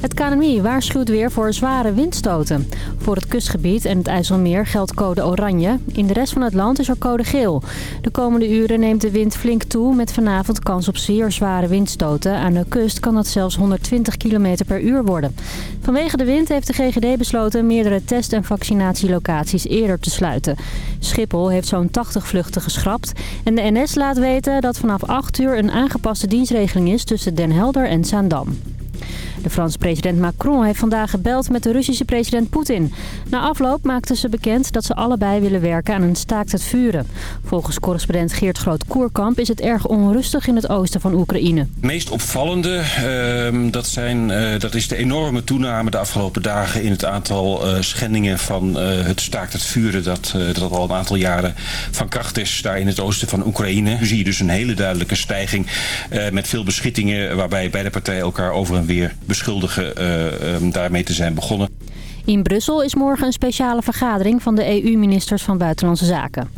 Het KNMI waarschuwt weer voor zware windstoten. Voor het kustgebied en het IJsselmeer geldt code oranje. In de rest van het land is er code geel. De komende uren neemt de wind flink toe met vanavond kans op zeer zware windstoten. Aan de kust kan dat zelfs 120 km per uur worden. Vanwege de wind heeft de GGD besloten meerdere test- en vaccinatielocaties eerder te sluiten. Schiphol heeft zo'n 80 vluchten geschrapt. En de NS laat weten dat vanaf 8 uur een aangepaste dienstregeling is tussen Den Helder en Zaandam. De Franse president Macron heeft vandaag gebeld met de Russische president Poetin. Na afloop maakten ze bekend dat ze allebei willen werken aan een staakt het vuren. Volgens correspondent Geert Groot-Koerkamp is het erg onrustig in het oosten van Oekraïne. Het meest opvallende uh, dat zijn, uh, dat is de enorme toename de afgelopen dagen in het aantal uh, schendingen van het staakt het vuren dat, dat al een aantal jaren van kracht is daar in het oosten van Oekraïne. Nu zie je dus een hele duidelijke stijging met veel beschietingen waarbij beide partijen elkaar over en weer beschuldigen uh, um, daarmee te zijn begonnen. In Brussel is morgen een speciale vergadering van de EU-ministers van Buitenlandse Zaken.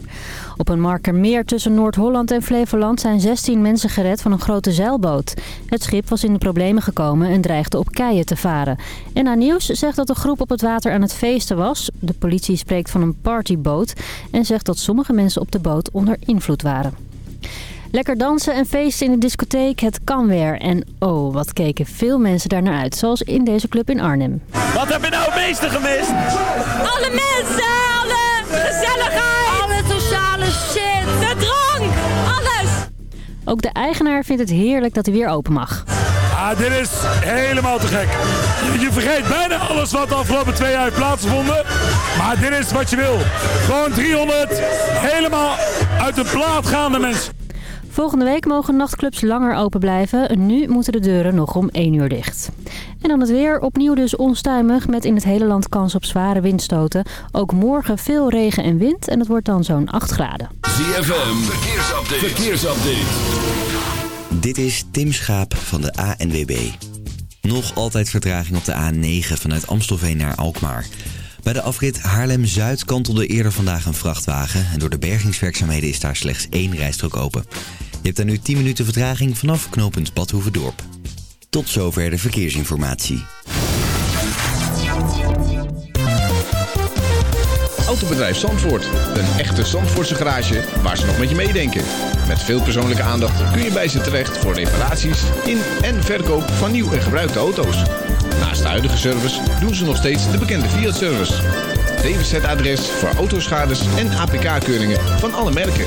Op een Markermeer tussen Noord-Holland en Flevoland zijn 16 mensen gered van een grote zeilboot. Het schip was in de problemen gekomen en dreigde op keien te varen. En na Nieuws zegt dat de groep op het water aan het feesten was. De politie spreekt van een partyboot en zegt dat sommige mensen op de boot onder invloed waren. Lekker dansen en feesten in de discotheek, het kan weer. En oh, wat keken veel mensen daar naar uit, zoals in deze club in Arnhem. Wat heb je nou het meeste gemist? Alle mensen, alle gezelligheid, alle sociale shit, de drank, alles. Ook de eigenaar vindt het heerlijk dat hij weer open mag. Ah, dit is helemaal te gek. Je vergeet bijna alles wat de afgelopen twee jaar heeft plaatsgevonden. Maar dit is wat je wil. Gewoon 300 helemaal uit de plaat gaande mensen. Volgende week mogen nachtclubs langer open blijven. Nu moeten de deuren nog om 1 uur dicht. En dan het weer. Opnieuw dus onstuimig met in het hele land kans op zware windstoten. Ook morgen veel regen en wind en het wordt dan zo'n 8 graden. ZFM, verkeersupdate. verkeersupdate. Dit is Tim Schaap van de ANWB. Nog altijd vertraging op de A9 vanuit Amstelveen naar Alkmaar. Bij de afrit Haarlem-Zuid kantelde eerder vandaag een vrachtwagen... en door de bergingswerkzaamheden is daar slechts één rijstrook open. Je hebt daar nu 10 minuten vertraging vanaf knooppunt Badhoevedorp. Tot zover de verkeersinformatie. Autobedrijf Zandvoort. Een echte Zandvoortse garage waar ze nog met je meedenken. Met veel persoonlijke aandacht kun je bij ze terecht voor reparaties in en verkoop van nieuw en gebruikte auto's. Naast de huidige service doen ze nog steeds de bekende Fiat-service. DWZ-adres voor autoschades en APK-keuringen van alle merken.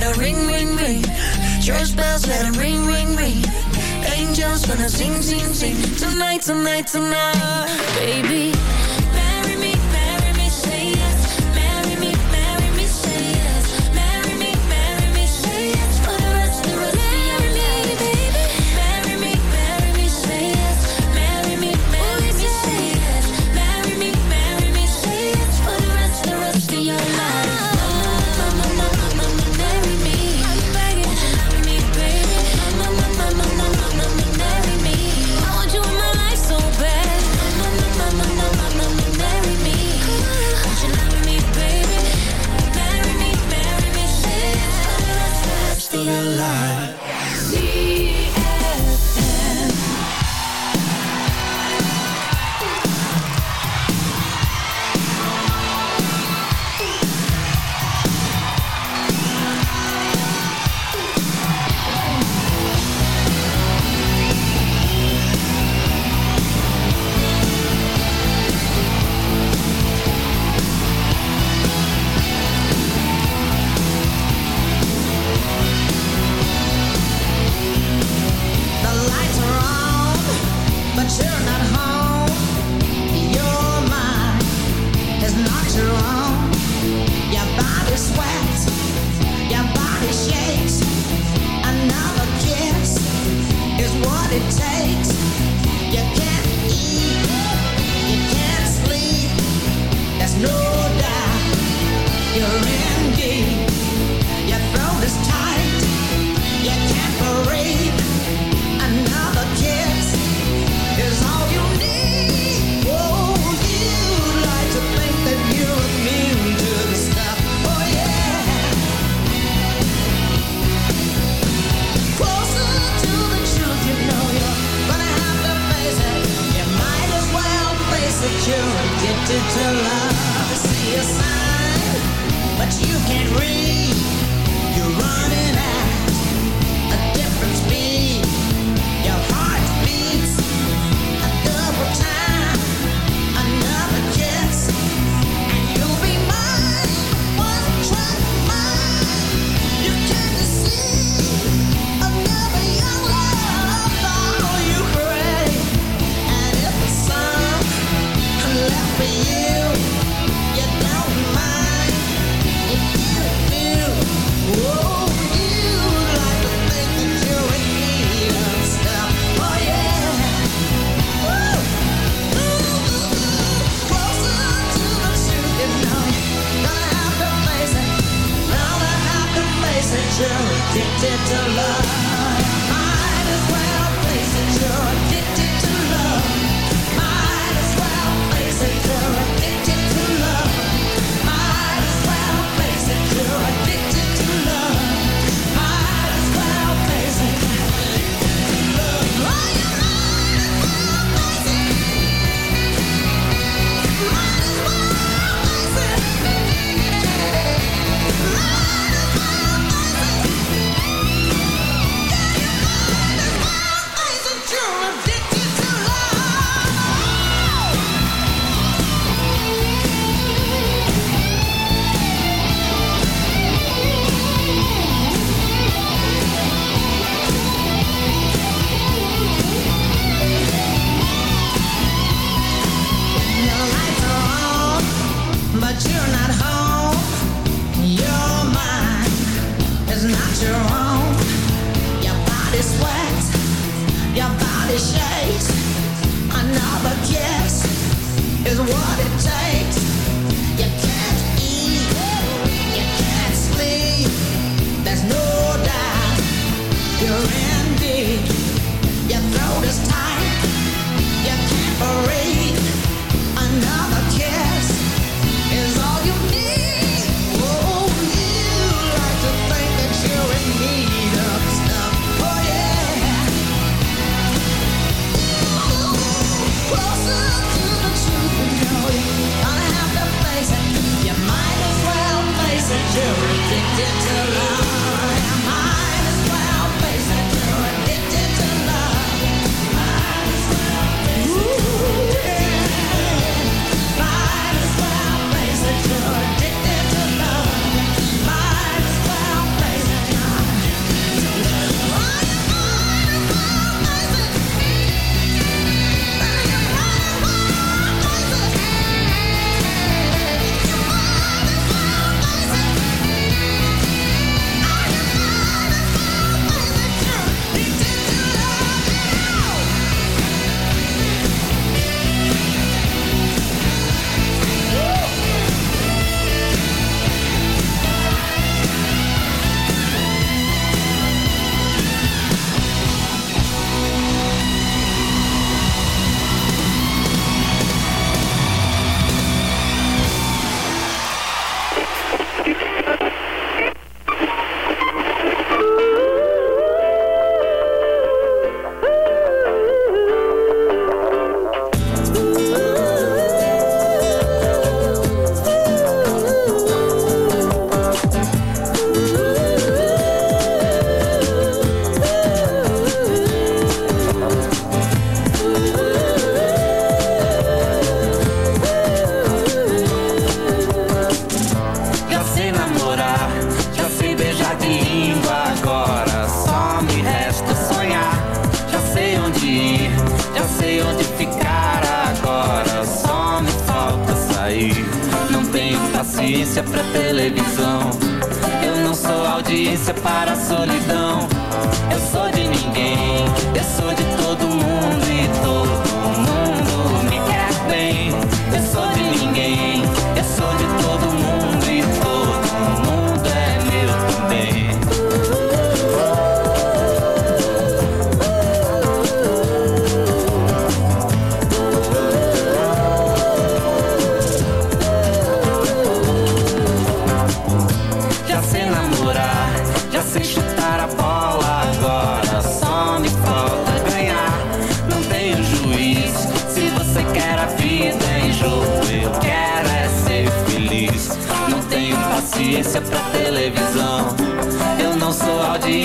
let it ring, ring, ring. Church bells, let it ring, ring, ring. Angels wanna sing, sing, sing. Tonight, tonight, tonight, baby. addicted to love.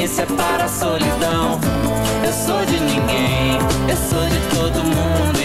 Isso é para a solidão. Eu sou de ninguém, eu sou de todo mundo.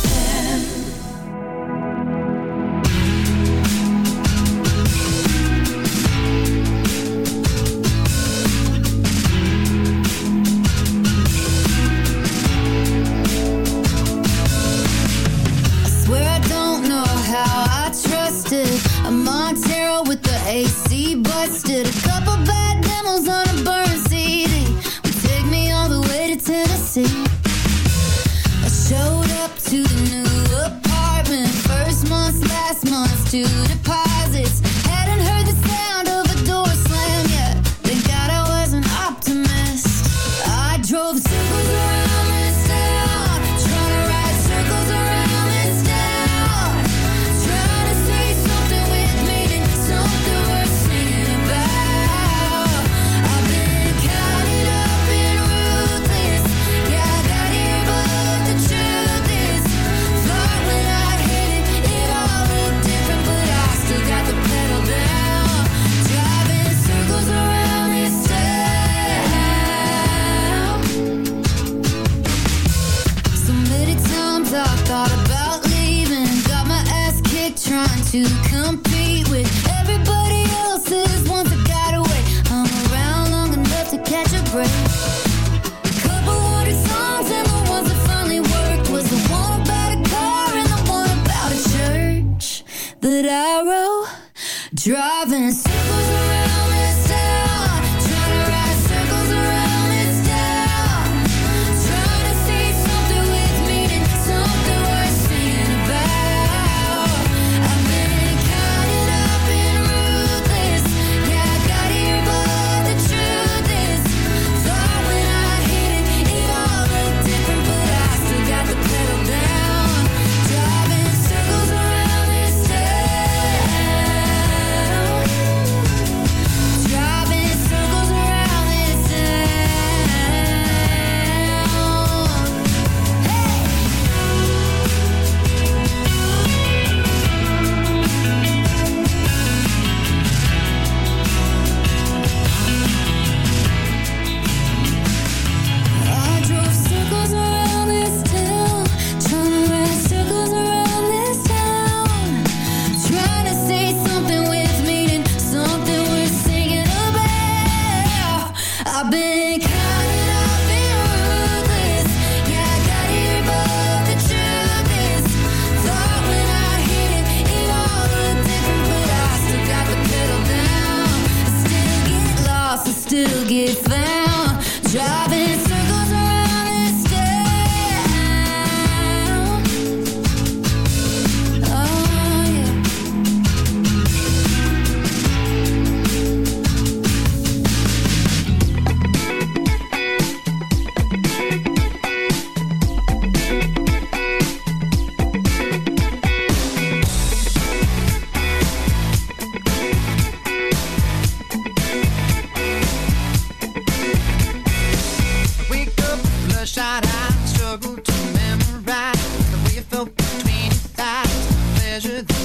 measure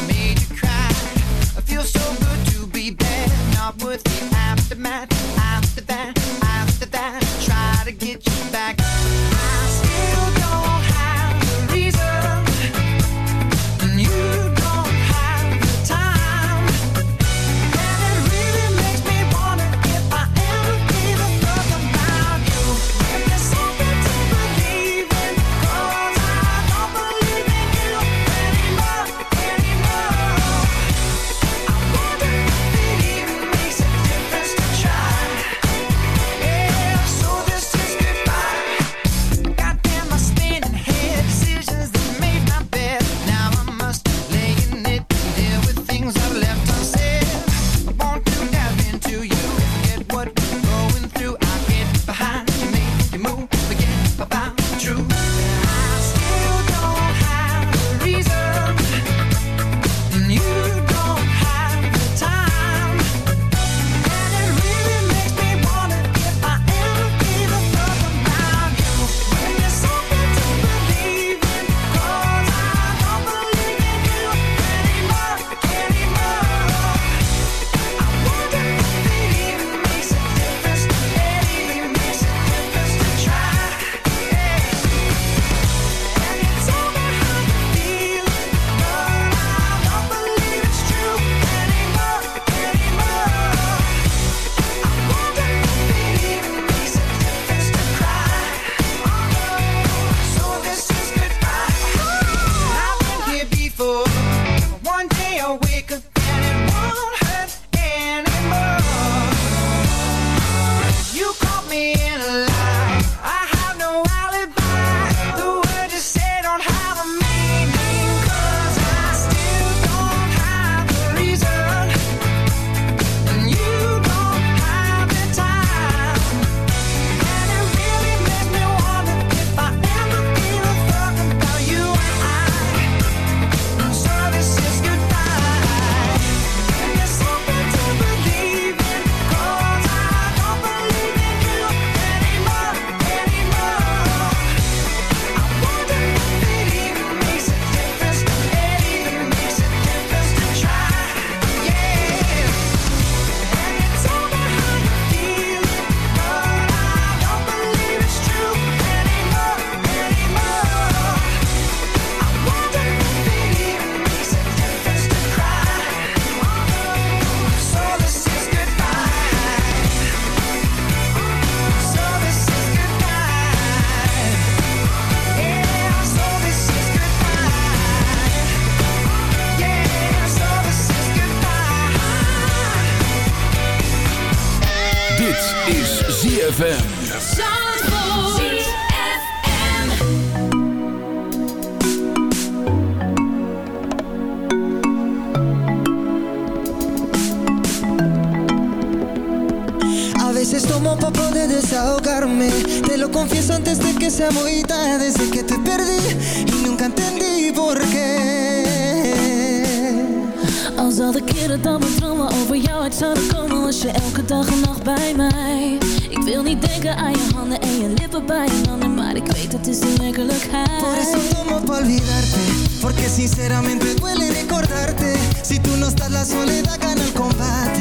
olvidarte Porque sinceramente duele recordarte. Si tú no estás la soledad gana el combate.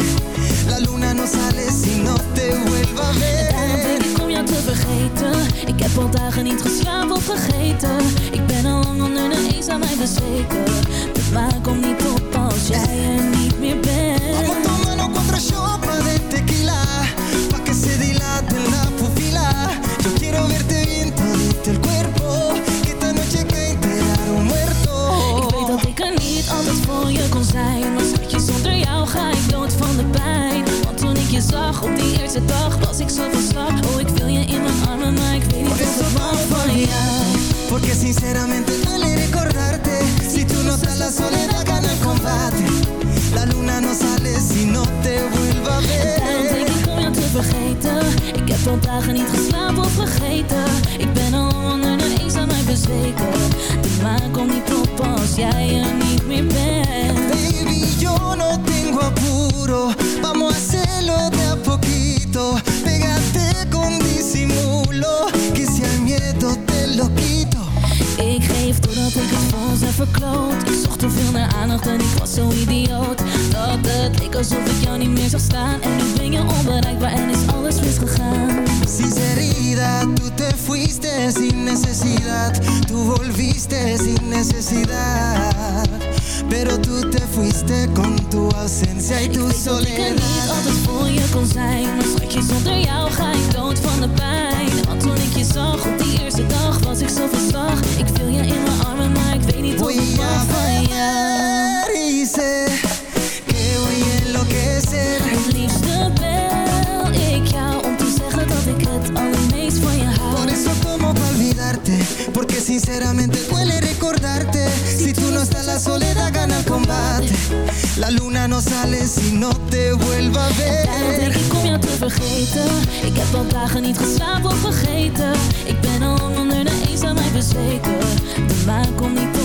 La luna no sale si no te vuelva a ver. Ik te vergeten. Ik heb al dagen niet geslapen of vergeten. Ik ben al lang onder de eens aan mij bezweken. Het maakt kom niet op als jij er niet meer bent. Vamos tomando cuatro shots de tequila. Pa' que se dilate la pupila. Yo quiero verte ga ik dood van de pijn. Want toen ik je zag op die eerste dag was ik zo van Oh ik wil je in mijn armen maar ik weet niet of ik van van jou. Porque sinceramente duele recordarte Si tu no estás la soledad gana el combate. La luna no sale si no te vuelva a ver. Ik vergeten. Ik heb al dagen niet geslapen of vergeten. Ik ben al onder de bezweken. De maan komt niet op als jij er niet meer bent. Baby, yo no tengo apuro. Vamos a hacerlo de a poquito. Pégate con disimulo. Que si al miedo te lo Ik zocht te veel naar aandacht en ik was zo idioot. Dat het leek alsof ik jou niet meer zag staan. En nu ben je onbereikbaar en is alles misgegaan. Sinceridad, tú te fuiste sin necesidad. Tu volviste sin necesidad. Pero tu te fuiste con tu ausencia y tu ik soledad Ik weet dat ik niet altijd voor je kon zijn Maar schatje, zonder jou ga ik dood van de pijn. Want toen ik je zag op die eerste dag was ik zo verslag Ik viel je in mijn armen, maar niet a mag van jou ver y sé que voy a enloquecer. Het liefste bel ik jou om te zeggen dat ik het allermeest van je hou Por eso como pa olvidarte, porque sinceramente duele recordarte. Si tú no estás la soledad gana el combate. La luna no sale si no te vuelva a Daarom denk ver. ik om jou te vergeten Ik heb al dagen niet geslapen of vergeten Ik ben al onder de eenzaamheid bezweken De maan komt niet op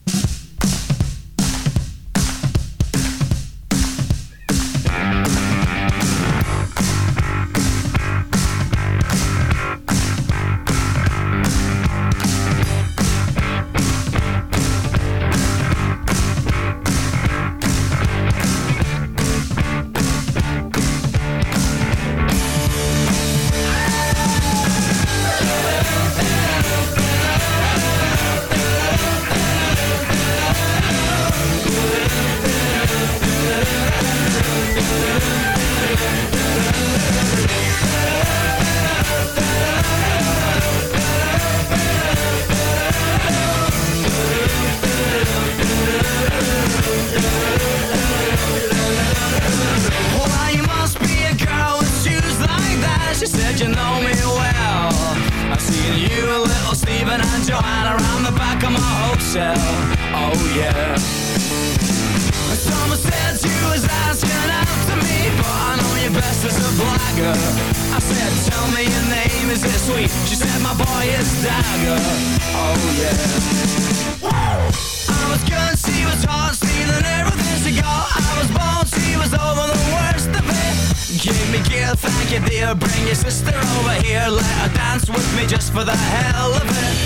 dear. Bring your sister over here, let her dance with me just for the hell of it.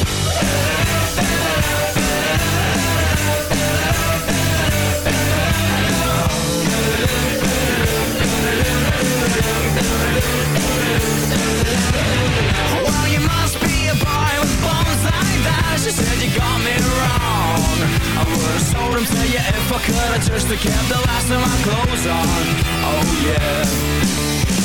Well, you must be a boy with bones like that. She said you got me wrong. I would've sold them to you if I could. I just kept the last of my clothes on. Oh yeah.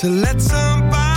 To let somebody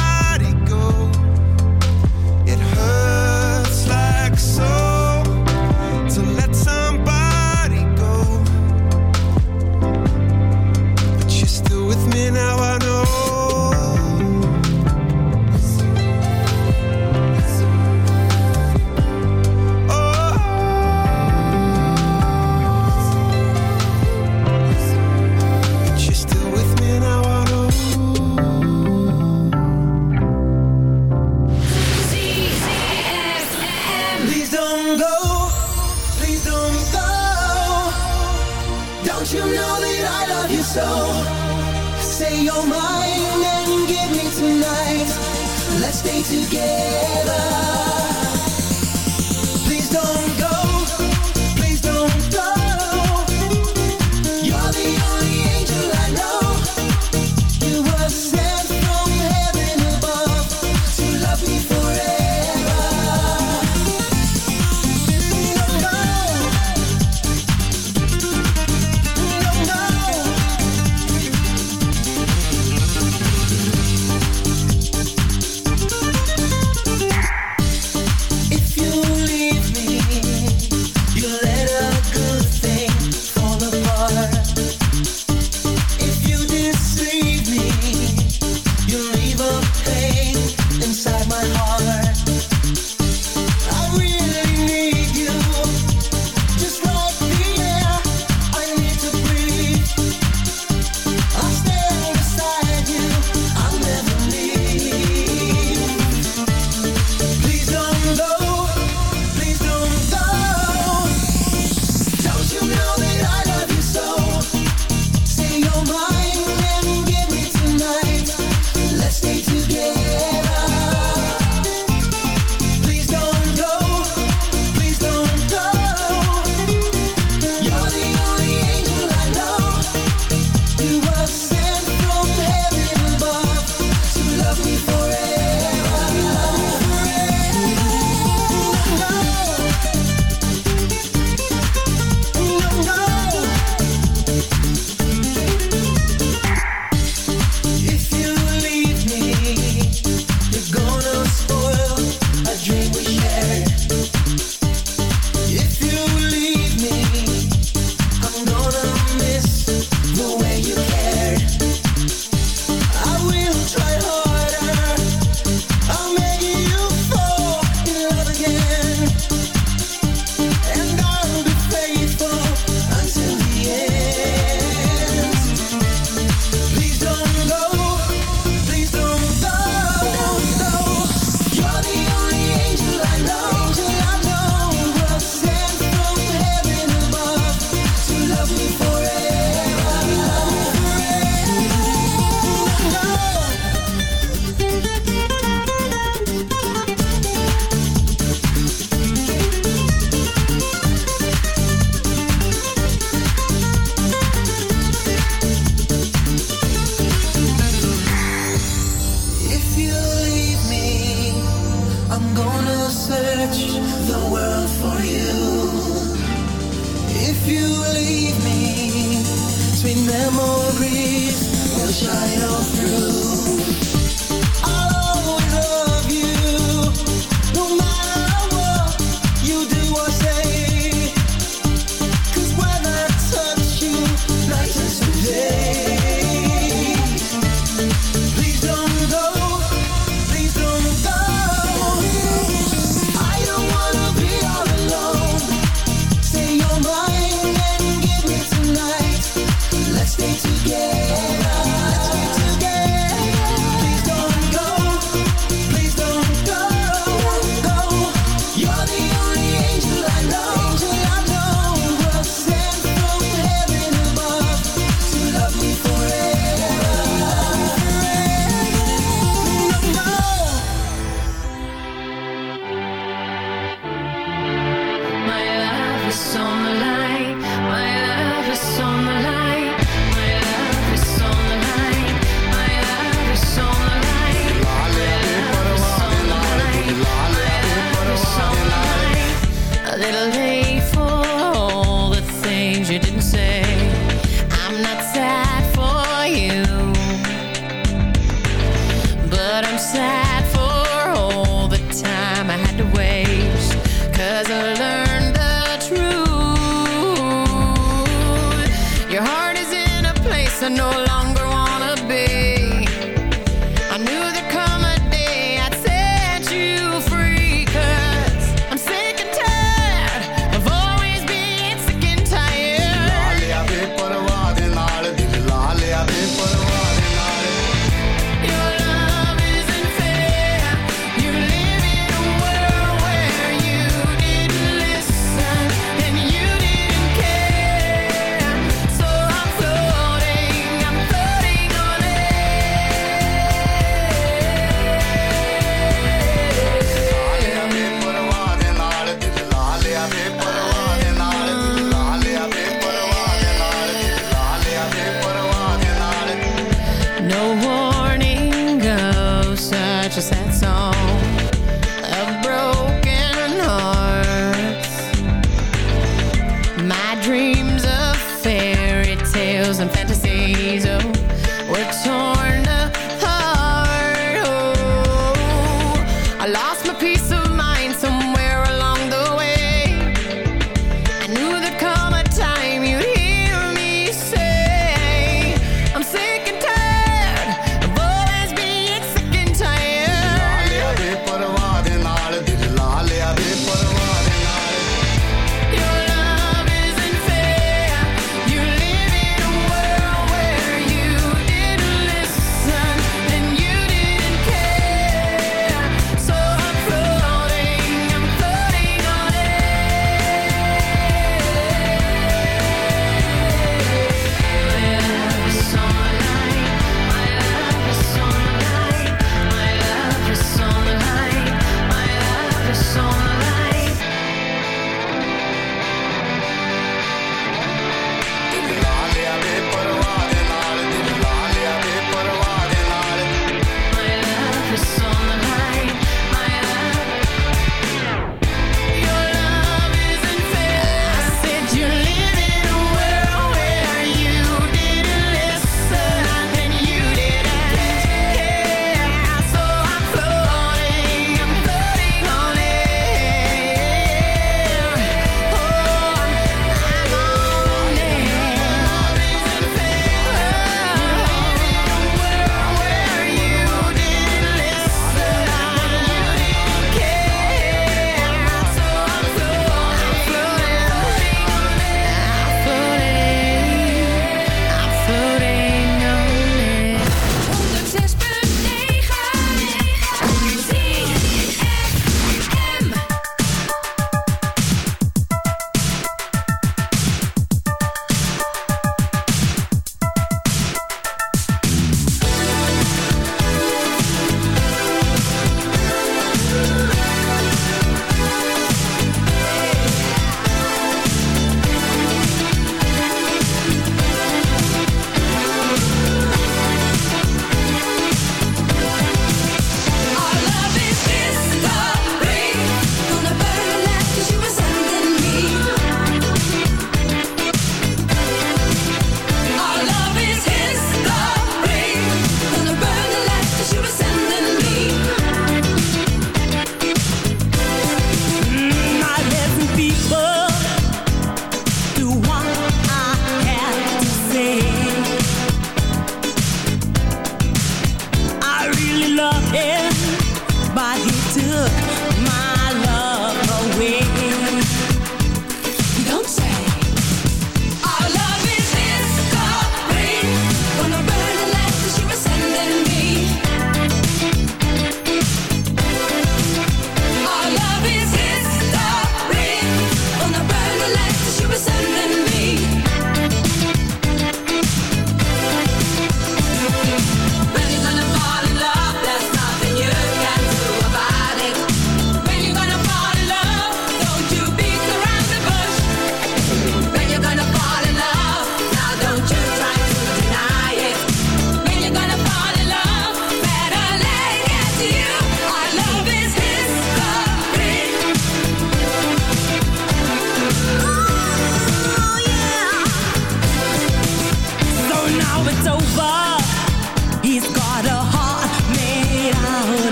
together.